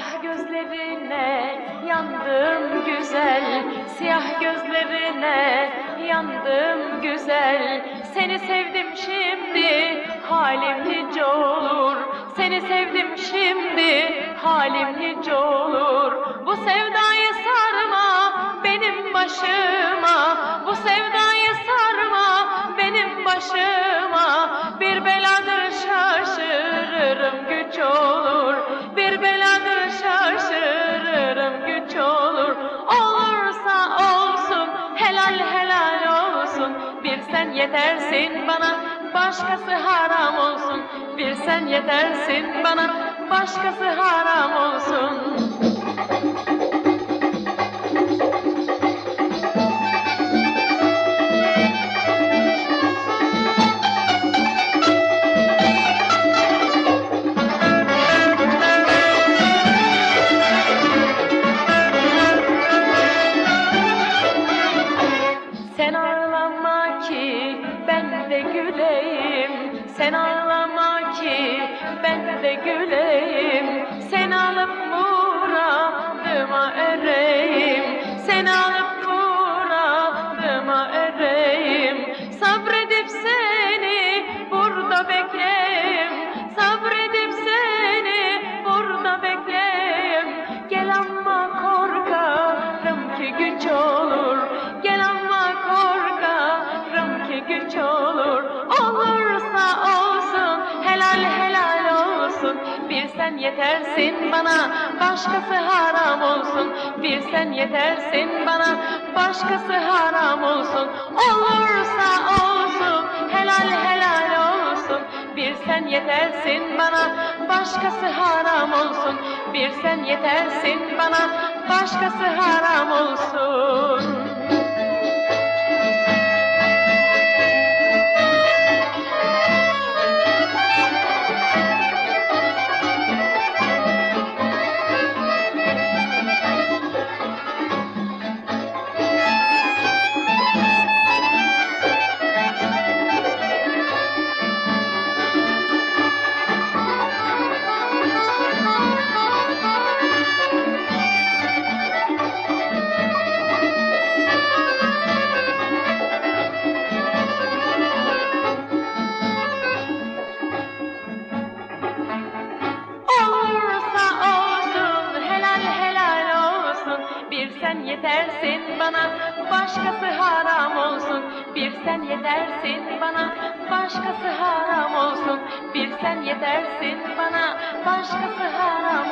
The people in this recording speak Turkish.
Siyah gözlerine yandım güzel. Siyah gözlerine yandım güzel. Seni sevdim şimdi halim nice olur. Seni sevdim şimdi halim nice olur. Bu sevdayı sarma benim başıma. Bu sevdayı sarma benim başıma. Bir beladır şaşırırım güç olur sen yetersin bana başkası haram olsun. Bir sen yetersin bana başkası haram olsun Sen ağlama ki ben de güleyim. Sen alıp muradıma ereyim sen yetersin bana başkası haram olsun. Bir sen yetersin bana başkası haram olsun. Olursa olsun helal helal olsun. Bir sen yetersin bana başkası haram olsun. Bir sen yetersin bana başkası haram olsun Bir sen yetersin bana başkası haram olsun. Bir sen yetersin bana başkası haram olsun. Bir sen yetersin bana başkası haram